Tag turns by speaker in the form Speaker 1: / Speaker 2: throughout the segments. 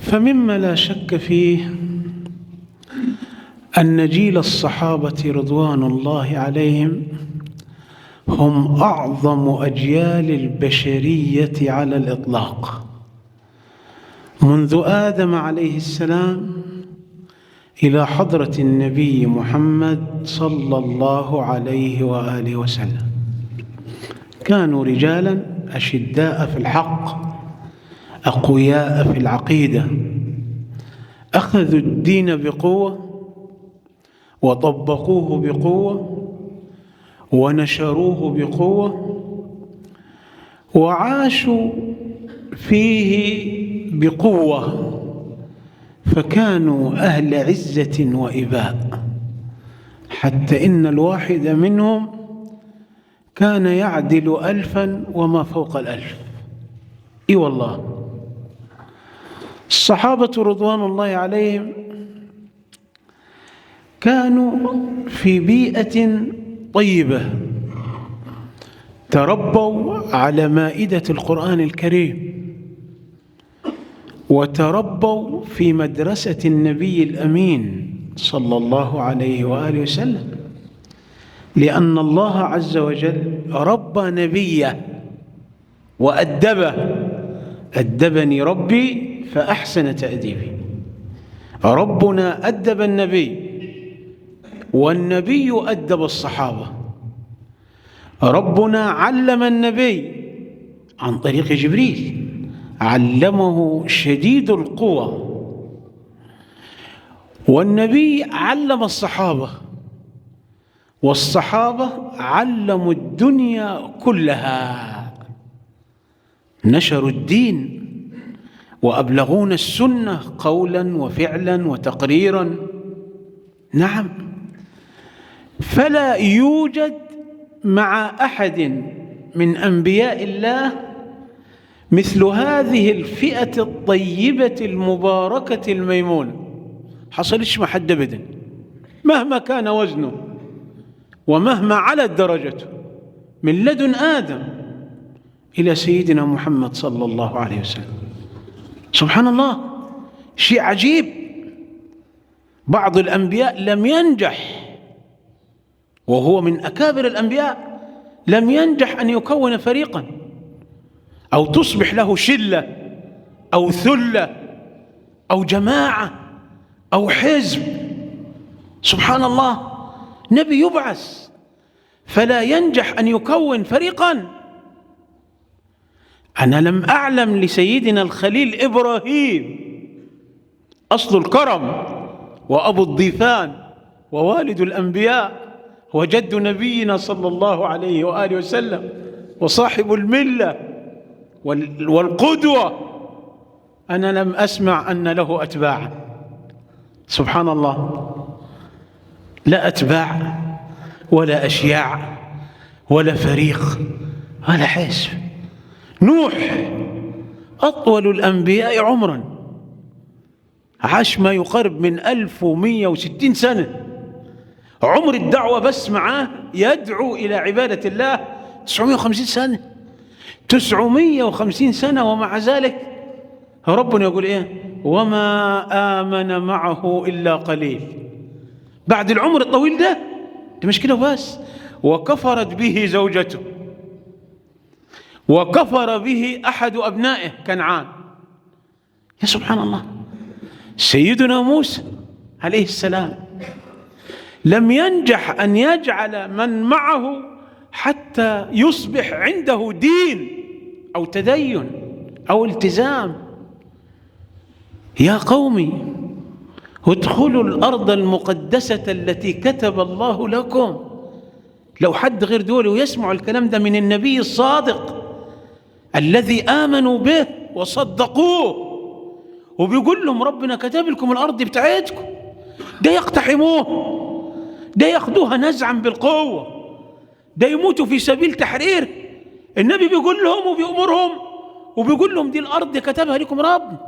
Speaker 1: فمما لا شك فيه أن جيل الصحابة رضوان الله عليهم هم أعظم أجيال البشرية على الإطلاق. منذ آدم عليه السلام إلى حضرة النبي محمد صلى الله عليه وآله وسلم. كانوا رجالا أشداء في الحق. أقوياء في العقيدة. أخذوا الدين بقوة وطبقوه بقوة ونشروه بقوة وعاشوا فيه بقوة فكانوا أهل عزة وإباء. حتى إن الواحد منهم كان يعدل ألفا وما فوق الألف. إي والله. الصحابة رضوان الله عليهم كانوا في بيئة طيبة تربوا على مائدة القرآن الكريم وتربوا في مدرسة النبي الأمين صلى الله عليه وآله وسلم لأن الله عز وجل ربى نبيه وأدبه أدبني ربي فأحسن تأديبي. ربنا أدب النبي والنبي أدب الصحابة. ربنا علم النبي عن طريق جبريل علمه شديد القوى. والنبي علم الصحابة والصحابة علموا الدنيا كلها. نشروا الدين وأبلغون السنة قولا وفعلا وتقريرا. نعم. فلا يوجد مع أحد من أنبياء الله مثل هذه الفئة الطيبة المباركة الميمونة. حصلش مع حد أبدا؟ مهما كان وزنه ومهما علت درجته من لدن آدم إلى سيدنا محمد صلى الله عليه وسلم. سبحان الله. شيء عجيب. بعض الأنبياء لم ينجح. وهو من أكابر الأنبياء. لم ينجح أن يكون فريقا. أو تصبح له شلة أو ثلة أو جماعة أو حزب. سبحان الله. نبي يبعث. فلا ينجح أن يكون فريقا. أنا لم أعلم لسيدنا الخليل إبراهيم أصل الكرم وأبو الضيفان ووالد الأنبياء وجد نبينا صلى الله عليه وآله وسلم وصاحب الملة والقدوة. أنا لم أسمع أن له أتباعا. سبحان الله. لا أتباع ولا أشياع ولا فريق ولا حزب. نوح أطول الأنبياء عمرا. عاش ما يقارب من ألف ومية وستين سنة. عمر الدعوة بس معاه يدعو إلى عبادة الله 950 سنة. 950 سنة ومع ذلك ربنا يقول إيه؟ وما آمن معه إلا قليل. بعد العمر الطويل ده ده مش كده بس. وكفرت به زوجته. وكفر به أحد أبنائه كنعان. يا سبحان الله. سيدنا موسى عليه السلام لم ينجح أن يجعل من معه حتى يصبح عنده دين أو تدين أو التزام. يا قومي ادخلوا الأرض المقدسة التي كتب الله لكم. لو حد غير دول ويسمع الكلام ده من النبي الصادق. الذي آمنوا به وصدقوه. وبيقول لهم ربنا كتب لكم الأرض بتاعتكم. ده يقتحموه. ده ياخدوها نزعا بالقوة. ده يموتوا في سبيل تحرير. النبي بيقول لهم وبيأمرهم. وبيقول لهم دي الأرض كتبها لكم رب.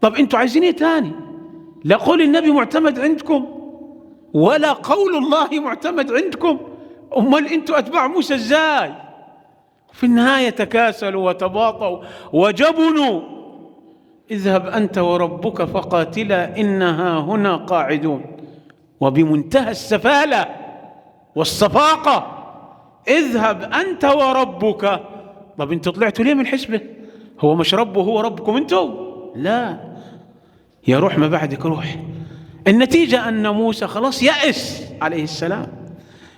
Speaker 1: طب أنتوا عايزين إيه تاني؟ لا قول النبي معتمد عندكم ولا قول الله معتمد عندكم. أمال أنتوا أتباع موسى إزاي؟ في النهاية تكاسلوا وتباطوا وجبنوا. اذهب أنت وربك فقاتلا إنها هنا قاعدون. وبمنتهى السفالة والصفاقة اذهب أنت وربك. طب أنتوا طلعتوا ليه من حسبه هو مش ربه هو ربكم أنتوا؟ لا. يا روح ما بعدك روح. النتيجة أن موسى خلاص يأس عليه السلام.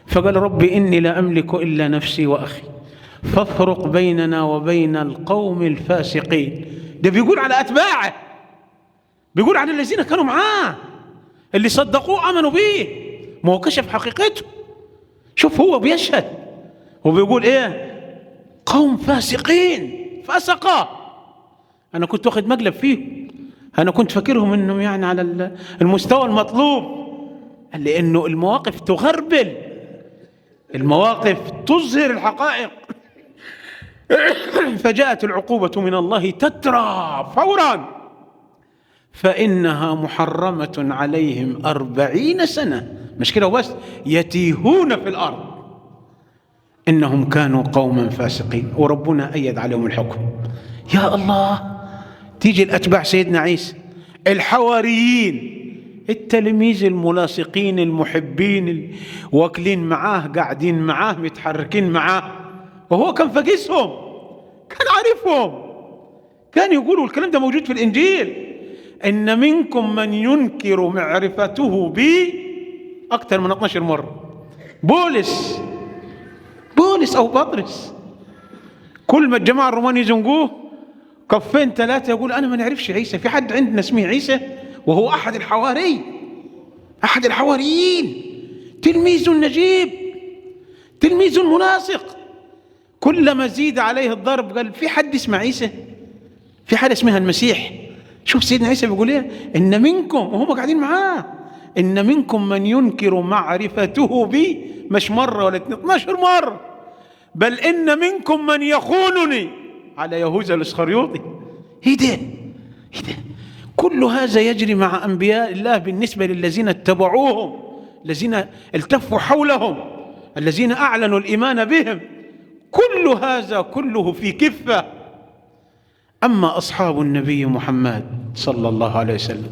Speaker 1: فقال ربي إني لا أملك إلا نفسي وأخي. فافرق بيننا وبين القوم الفاسقين. ده بيقول على أتباعه. بيقول على الذين كانوا معاه. اللي صدقوه آمنوا به. ما هو كشف حقيقته. شوف هو بيشهد. وبيقول إيه؟ قوم فاسقين. فسقة أنا كنت واخد مقلب فيه. أنا كنت فاكرهم إنهم يعني على المستوى المطلوب. قال لي انه المواقف تغربل. المواقف تظهر الحقائق. فجاءت العقوبة من الله تترى فورا. فإنها محرمة عليهم أربعين سنة. مش كده وبس؟ يتيهون في الأرض. إنهم كانوا قوما فاسقين. وربنا أيد عليهم الحكم. يا الله تيجي الأتباع سيدنا عيسى. الحواريين التلاميذ الملاصقين المحبين واكلين معاه قاعدين معاه متحركين معاه. وهو كان فاقسهم كان عارفهم. كان يقولوا الكلام ده موجود في الإنجيل إن منكم من ينكر معرفته بي أكثر من 12 مرة. بولس بولس أو بطرس. كل ما الجماعة الرومان يزنقوه كفين ثلاثة يقول أنا ما نعرفش عيسى في حد عندنا اسمه عيسى؟ وهو أحد الحواري أحد الحواريين. تلميذ نجيب تلميذ مناسق. كلما زيد عليه الضرب قال في حد اسمه عيسى؟ في حد اسمها المسيح؟ شوف سيدنا عيسى بيقول إيه؟ إن منكم وهم قاعدين معاه. إن منكم من ينكر معرفته بي مش مرة ولا 12 مرة. بل إن منكم من يخونني. على يهوذا الإسخريوطي. إيه ده؟ إيه ده؟ كل هذا يجري مع أنبياء الله بالنسبة للذين اتبعوهم الذين التفوا حولهم الذين أعلنوا الإيمان بهم. كل هذا كله في كفة. أما أصحاب النبي محمد صلى الله عليه وسلم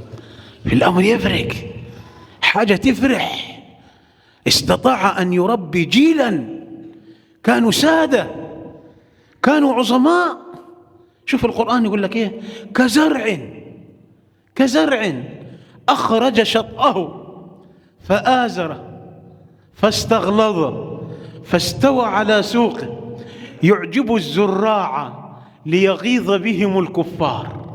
Speaker 1: في الأمر يفرق حاجة تفرح. استطاع أن يربي جيلا كانوا سادة كانوا عظماء. شوف القرآن يقول لك إيه؟ كزرع كزرع أخرج شطأه فآزره فاستغلظ فاستوى على سوقه. يعجب الزراع ليغيظ بهم الكفار.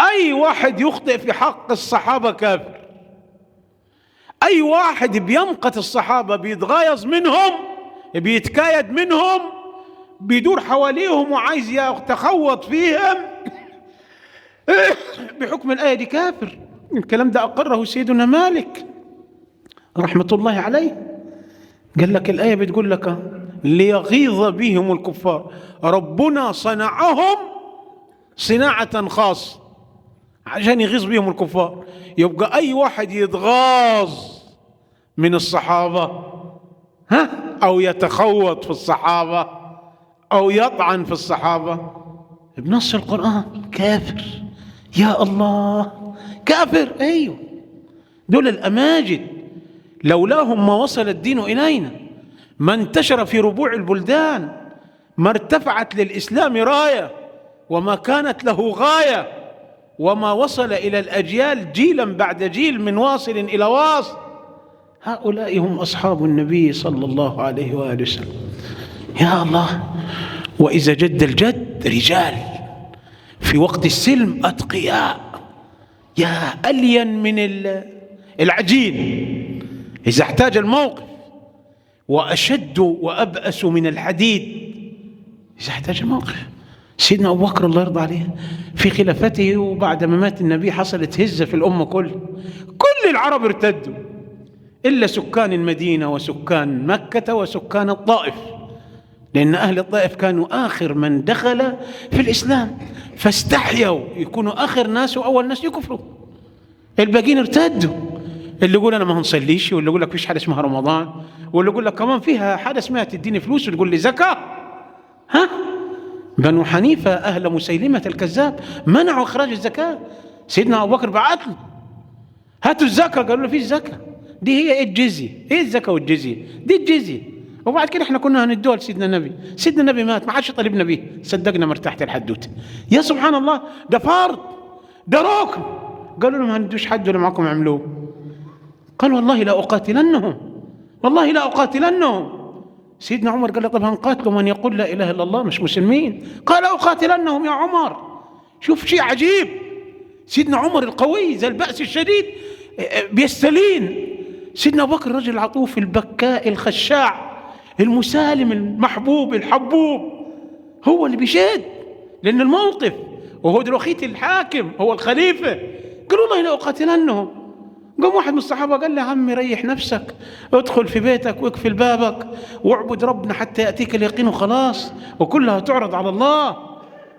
Speaker 1: أي واحد يخطئ في حق الصحابة كافر. أي واحد بيمقت الصحابة بيتغايظ منهم بيتكايد منهم بيدور حواليهم وعايز يتخوض فيهم. بحكم الآية دي كافر. الكلام ده أقره سيدنا مالك رحمة الله عليه. قال لك الآية بتقول لك ليغيظ بهم الكفار. ربنا صنعهم صناعة خاصة عشان يغيظ بهم الكفار. يبقى أي واحد يتغاظ من الصحابة ها؟ أو يتخوض في الصحابة أو يطعن في الصحابة. بنص القرآن كافر. يا الله كافر. أيوه. دول الأماجد. لولاهم ما وصل الدين إلينا. ما انتشر في ربوع البلدان ما ارتفعت للإسلام راية وما كانت له غاية وما وصل إلى الأجيال جيلا بعد جيل من واصل إلى واصل. هؤلاء هم أصحاب النبي صلى الله عليه وآله وسلم. يا الله وإذا جد الجد رجال في وقت السلم أتقياء. يا ألين من العجين. إذا احتاج الموقف وأشد وأبأس من الحديد. إذا احتاج الموقف سيدنا أبو بكر الله يرضى عليه في خلافته وبعد ما مات النبي حصلت هزة في الأمة كل كل العرب ارتدوا. إلا سكان المدينة وسكان مكة وسكان الطائف. لأن أهل الطائف كانوا آخر من دخل في الإسلام. فاستحيوا يكونوا آخر ناس وأول ناس يكفروا. الباقيين ارتدوا. اللي يقول أنا ما هنصليش واللي يقول لك فيش حاجة اسمها رمضان واللي يقول لك كمان فيها حاجة اسمها تديني فلوس وتقول لي زكاة. ها؟ بنو حنيفة أهل مسيلمة الكذاب منعوا إخراج الزكاة. سيدنا أبو بكر بعت له. هاتوا الزكاة قالوا له في زكاة. دي هي إيه الجزية؟ إيه الزكاة والجزية؟ دي الجزية. وبعد كده إحنا كنا هندوها لسيدنا النبي. سيدنا النبي مات ما عادش طالبنا بيه صدقنا مرتاحة الحدوتة. يا سبحان الله ده فرض ده ركن قالوا لهم هندوش حد ولا معكم اعملوه قال والله لا أقاتلنهم والله لا أقاتلنهم. سيدنا عمر قال له طب هنقاتلوا من يقول لا إله إلا الله؟ مش مسلمين. قال أقاتلنهم يا عمر. شوف شيء عجيب. سيدنا عمر القوي ذا البأس الشديد بيستلين. سيدنا أبو بكر الرجل العطوف البكاء الخشاع المسالم المحبوب الحبوب. هو اللي بيشد لأن الموقف وهو دلوقتي الحاكم هو الخليفة. قال والله لا أقاتلنهم. قام واحد من الصحابة قال له عمي ريح نفسك ادخل في بيتك واقفل بابك واعبد ربنا حتى يأتيك اليقين وخلاص وكلها تعرض على الله.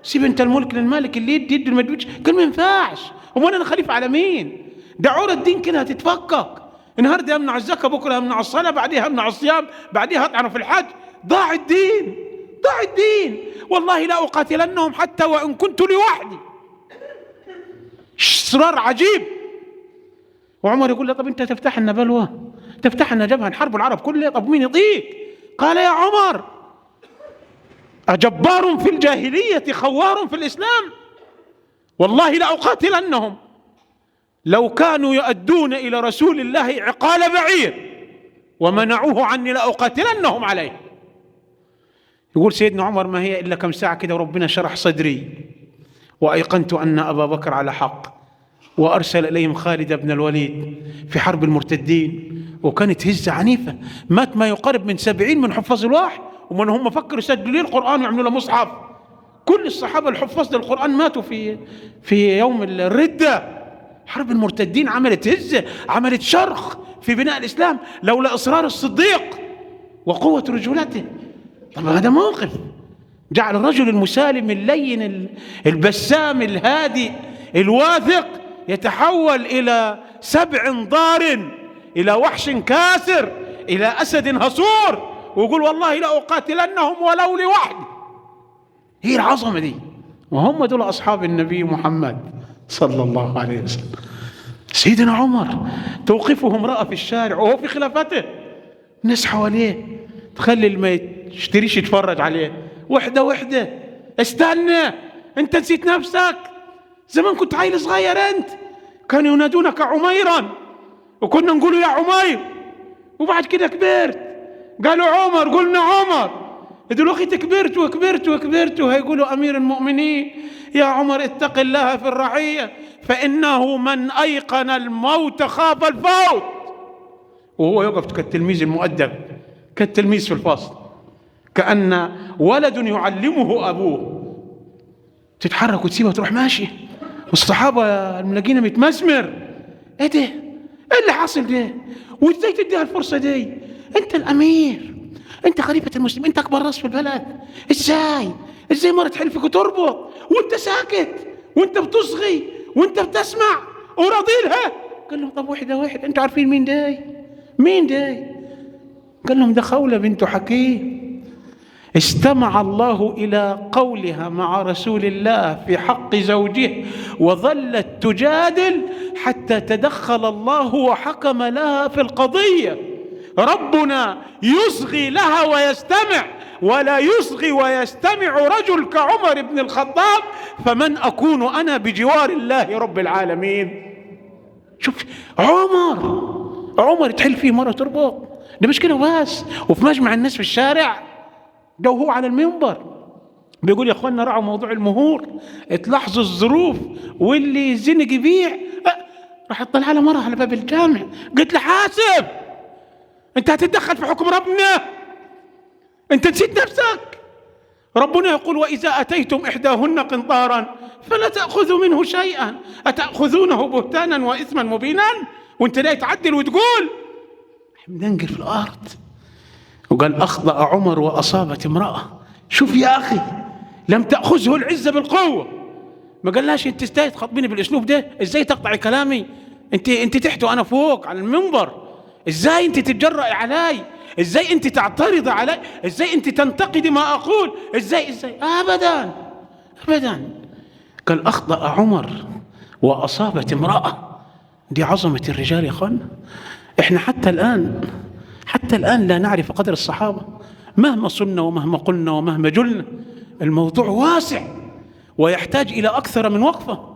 Speaker 1: سيب انت الملك للمالك اللي يدي يدي ما يديش قال ما ينفعش. امال أنا خليفة على مين؟ ده عرى الدين كده هتتفكك النهارده يمنع الزكاة بكرة يمنع الصلاة بعديها يمنع الصيام بعديها هطعنه في الحج. ضاع الدين ضاع الدين. والله لا أقاتلنهم حتى وإن كنت لوحدي. إصرار عجيب. وعمر يقول له طب أنت تفتح لنا بلوى تفتح لنا جبهة نحارب العرب كلها طب مين يطيق قال يا عمر أجبار في الجاهلية خوار في الإسلام والله لأقاتلنهم لو كانوا يؤدون إلى رسول الله عقال بعير ومنعوه عني لأقاتلنهم عليه. يقول سيدنا عمر ما هي إلا كم ساعة كده وربنا شرح صدري وأيقنت أن أبا بكر على حق. وأرسل إليهم خالد بن الوليد في حرب المرتدين. وكانت هزة عنيفة. مات ما يقارب من سبعين من حفاظ الوحي ومن هم فكروا يسجلوا القرآن ويعملوا له مصحف. كل الصحابة الحفاظ للقرآن ماتوا في في يوم الردة. حرب المرتدين عملت هزة عملت شرخ في بناء الإسلام. لولا إصرار الصديق وقوة رجولته طب هذا موقف. جعل الرجل المسالم اللين البسام الهادي الواثق يتحول إلى سبع ضار إلى وحش كاسر إلى أسد هصور ويقول والله لأقاتلنهم ولو لوحدي هي العظمة دي. وهم دول أصحاب النبي محمد صلى الله عليه وسلم. سيدنا عمر توقفه امرأة في الشارع وهو في خلافته. ناس حواليه تخلي اللي ما يشتريش يتفرج عليه. وحدة وحدة. استنى أنت نسيت نفسك. زمان كنت عيل صغير أنت. كانوا ينادونك عميرا. وكنا نقول يا عمير. وبعد كده كبرت. قالوا عمر قلنا عمر. دلوقتي كبرت وكبرت وكبرت. وهيقولوا أمير المؤمنين يا عمر اتق الله في الرعية. فإنه من أيقن الموت خاف الفوت. وهو يقف كالتلميذ المؤدب كالتلميذ في الفصل. كأن ولد يعلمه أبوه. تتحرك وتسيبها وتروح ماشي. والصحابة الملاقينا متمسمر. إيه ده؟ إيه اللي حاصل ده؟ وإزاي تديها الفرصة دي؟ أنت الأمير. أنت خليفة المسلمين. أنت أكبر راس في البلد. إزاي؟ إزاي مرة تحلفك وتربط؟ وأنت ساكت. وأنت بتصغي. وأنت بتسمع. وراضي لها. قال لهم طب واحدة واحد أنتوا عارفين مين ده مين ده قال لهم ده خولة بنت حكيم. استمع الله إلى قولها مع رسول الله في حق زوجه وظلت تجادل حتى تدخل الله وحكم لها في القضية. ربنا يصغي لها ويستمع ولا يصغي ويستمع رجل كعمر بن الخطاب فمن أكون أنا بجوار الله رب العالمين؟ شوف عمر عمر تحل فيه مرة تربط. ده مش كده بس وفي مجمع الناس في الشارع ده وهو على المنبر. بيقول يا اخوانا راعوا موضوع المهور. تلاحظوا الظروف واللي يزنق يبيع أه راح تطلع على مرة على باب الجامع. قلت له حاسب أنت هتتدخل في حكم ربنا. أنت نسيت نفسك. ربنا يقول وإذا أتيتم إحداهن قنطارا فلا تأخذوا منه شيئا. أتأخذونه بهتانا واثما مبينا؟ وأنت لا تعدل وتقول مدنقر في الأرض. وقال أخطأ عمر وأصابت امرأة. شوف يا أخي لم تأخذه العزة بالقوة. ما قالهاش أنت إزاي تخاطبيني بالأسلوب ده؟ إزاي تقطعي كلامي؟ أنت أنت تحت وأنا فوق على المنبر. إزاي أنت تتجرأي علي؟ إزاي أنت تعترض علي؟ إزاي أنت تنتقدي ما أقول؟ إزاي إزاي؟ ابدا ابدا. قال أخطأ عمر وأصابت امرأة. دي عظمة الرجال يا اخوانا إحنا حتى الآن حتى الآن لا نعرف قدر الصحابة. مهما صلنا ومهما قلنا ومهما جلنا الموضوع واسع ويحتاج إلى أكثر من وقفة.